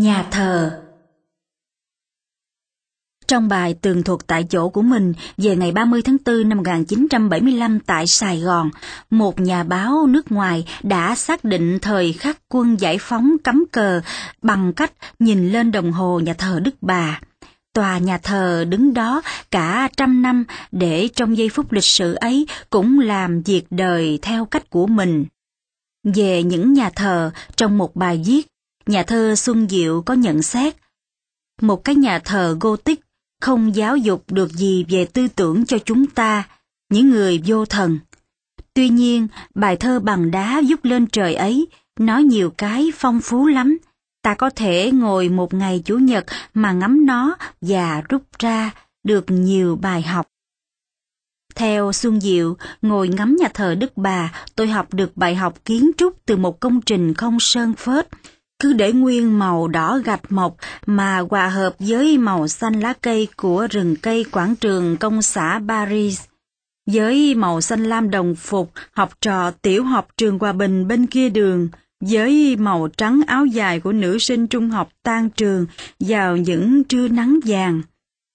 Nhà thờ Trong bài tường thuật tại chỗ của mình về ngày 30 tháng 4 năm 1975 tại Sài Gòn, một nhà báo nước ngoài đã xác định thời khắc quân giải phóng cắm cờ bằng cách nhìn lên đồng hồ nhà thờ Đức Bà. Tòa nhà thờ đứng đó cả trăm năm để trong giây phút lịch sử ấy cũng làm việc đời theo cách của mình. Về những nhà thờ, trong một bài viết, nhà thơ Xuân Diệu có nhận xét một cái nhà thờ Gothic không giáo dục được gì về tư tưởng cho chúng ta, những người vô thần. Tuy nhiên, bài thơ bằng đá giúp lên trời ấy nói nhiều cái phong phú lắm. Ta có thể ngồi một ngày Chủ nhật mà ngắm nó và rút ra được nhiều bài học. Theo Xuân Diệu, ngồi ngắm nhà thờ Đức Bà, tôi học được bài học kiến trúc từ một công trình không sơn phết, cứ để nguyên màu đỏ gạch mộc mà hòa hợp với màu xanh lá cây của rừng cây quảng trường công xã Paris. Với màu xanh lam đồng phục, học trò tiểu học trường Hòa Bình bên kia đường, với màu trắng áo dài của nữ sinh trung học tan trường vào những trưa nắng vàng,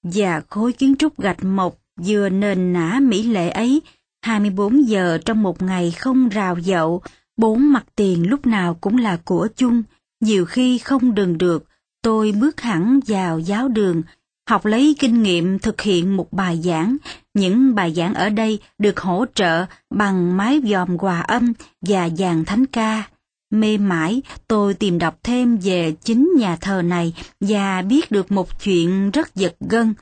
và khối kiến trúc gạch mộc vừa nền nã mỹ lệ ấy, 24 giờ trong một ngày không rào dậu, bốn mặt tiền lúc nào cũng là của chung, nhiều khi không đừng được, tôi bước hẳn vào giáo đường, học lấy kinh nghiệm thực hiện một bài giảng. Những bài giảng ở đây được hỗ trợ bằng máy dòm hòa âm và dàn thánh ca. Mê mãi, tôi tìm đọc thêm về chính nhà thờ này và biết được một chuyện rất giật gân.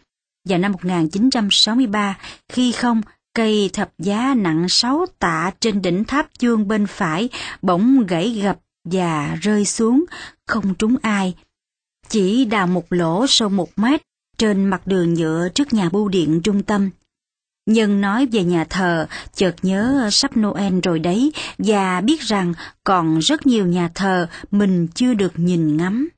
Vào năm 1963, khi không, cây thập giá nặng 6 tạ trên đỉnh tháp chuông bên phải bỗng gãy gập và rơi xuống, không trúng ai. Chỉ đào một lỗ sâu một mét trên mặt đường nhựa trước nhà bưu điện trung tâm. Nhân nói về nhà thờ, chợt nhớ sắp Noel rồi đấy, và biết rằng còn rất nhiều nhà thờ mình chưa được nhìn ngắm.